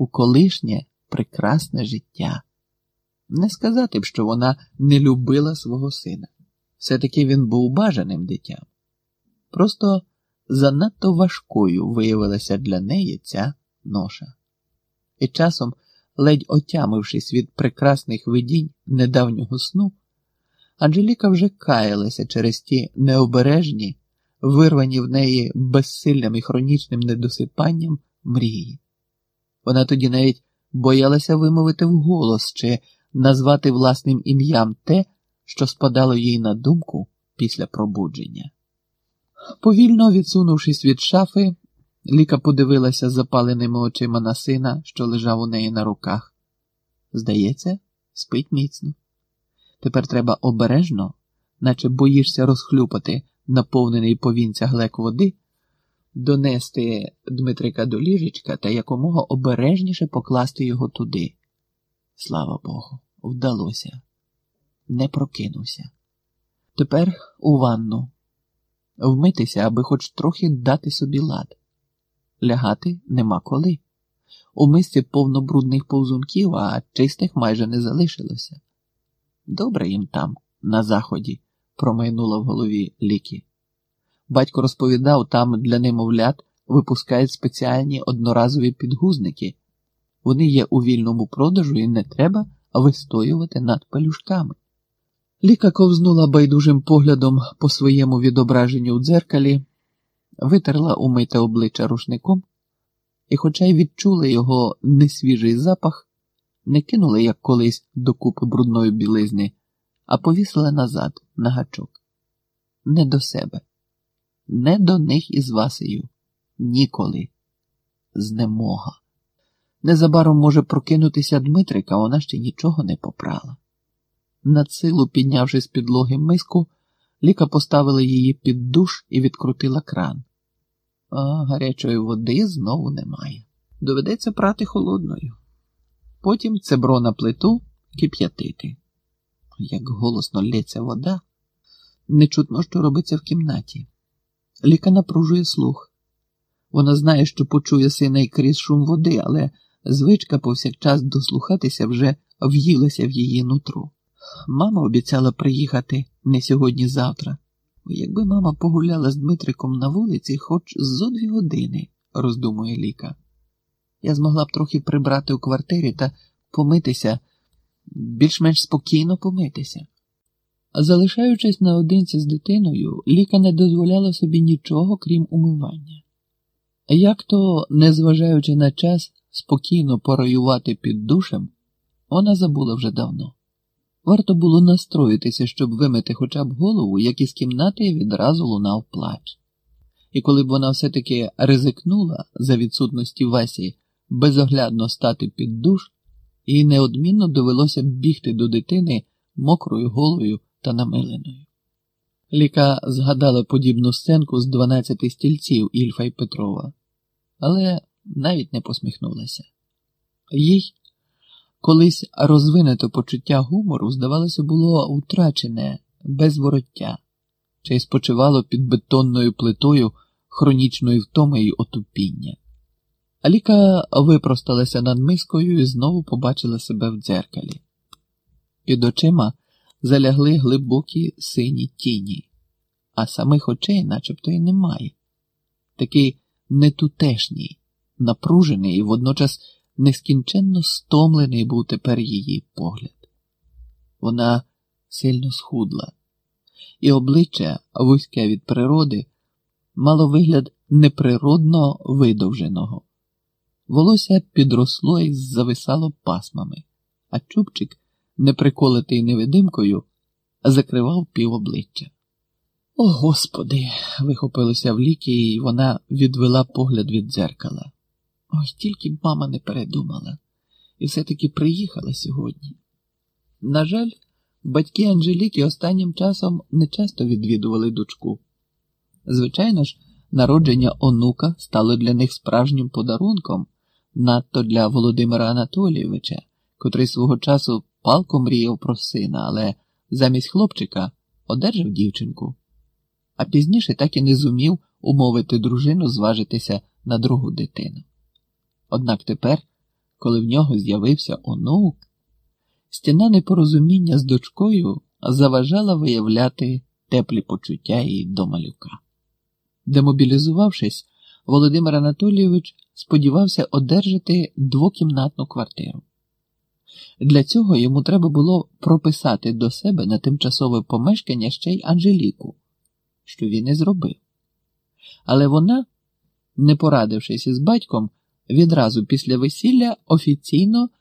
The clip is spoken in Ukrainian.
у колишнє прекрасне життя. Не сказати б, що вона не любила свого сина. Все-таки він був бажаним дитям. Просто занадто важкою виявилася для неї ця ноша. І часом, ледь отямившись від прекрасних видінь недавнього сну, Анжеліка вже каялася через ті необережні, вирвані в неї безсиллям і хронічним недосипанням мрії. Вона тоді навіть боялася вимовити вголос чи назвати власним ім'ям те, що спадало їй на думку після пробудження. Повільно відсунувшись від шафи, Ліка подивилася запаленими очима на сина, що лежав у неї на руках. Здається, спить міцно. Тепер треба обережно, наче боїшся розхлюпати наповнений повінця глек води, донести Дмитрика до ліжечка та якомога обережніше покласти його туди. Слава Богу, вдалося. Не прокинувся. Тепер у ванну. Вмитися, аби хоч трохи дати собі лад. Лягати нема коли. У мисці повно брудних повзунків, а чистих майже не залишилося. Добре їм там, на заході, промайнула в голові ліки. Батько розповідав, там для немовлят випускають спеціальні одноразові підгузники. Вони є у вільному продажу і не треба вистоювати над пелюшками. Ліка ковзнула байдужим поглядом по своєму відображенню у дзеркалі, витерла умите обличчя рушником і, хоча й відчула його несвіжий запах, не кинула, як колись, докупи брудної білизни, а повісила назад на гачок. Не до себе, не до них із Васею, ніколи. Знемога. Незабаром може прокинутися Дмитрика, вона ще нічого не попрала. Над силу, піднявши з підлоги миску, Ліка поставила її під душ і відкрутила кран. А гарячої води знову немає. Доведеться прати холодною. Потім цебро на плиту кип'ятити. Як голосно лється вода, не чутно, що робиться в кімнаті. Ліка напружує слух. Вона знає, що почує сина і крізь шум води, але звичка повсякчас дослухатися вже в'їлася в її нутро. Мама обіцяла приїхати не сьогодні-завтра. Якби мама погуляла з Дмитриком на вулиці хоч зо дві години, роздумує Ліка. Я змогла б трохи прибрати у квартирі та помитися, більш-менш спокійно помитися. Залишаючись наодинці з дитиною, Ліка не дозволяла собі нічого, крім умивання. Як то, незважаючи на час, спокійно пороювати під душем, вона забула вже давно. Варто було настроїтися, щоб вимити хоча б голову, як із кімнати відразу лунав плач. І коли б вона все-таки ризикнула за відсутності Васі безоглядно стати під душ, їй неодмінно довелося б бігти до дитини мокрою голою та намиленою. Ліка згадала подібну сценку з дванадцяти стільців Ільфа і Петрова, але навіть не посміхнулася. Їй колись розвинуте почуття гумору, здавалося, було втрачене без вороття, чи спочивало під бетонною плитою хронічної втоми й отупіння. Аліка випросталася над мискою і знову побачила себе в дзеркалі. Під очима залягли глибокі сині тіні, а самих очей начебто й немає. Такий нетутешній, напружений і водночас нескінченно стомлений був тепер її погляд. Вона сильно схудла, і обличчя, вузьке від природи, мало вигляд неприродно видовженого. Волосся підросло і зависало пасмами, а чубчик, неприколитий невидимкою, закривав пів обличчя. О, Господи! вихопилося в ліки, і вона відвела погляд від дзеркала. Ой, тільки б мама не передумала і все-таки приїхала сьогодні. На жаль, батьки Анжеліки останнім часом не часто відвідували дочку. Звичайно ж, народження онука стало для них справжнім подарунком, надто для Володимира Анатолійовича, котрий свого часу палко мріяв про сина, але замість хлопчика одержав дівчинку, а пізніше так і не зумів умовити дружину зважитися на другу дитину. Однак тепер, коли в нього з'явився онук, стіна непорозуміння з дочкою заважала виявляти теплі почуття і до малюка. Демобілізувавшись, Володимир Анатолійович сподівався одержати двокімнатну квартиру. Для цього йому треба було прописати до себе на тимчасове помешкання ще й Анжеліку, що він і зробив. Але вона, не порадившись із батьком, відразу після весілля офіційно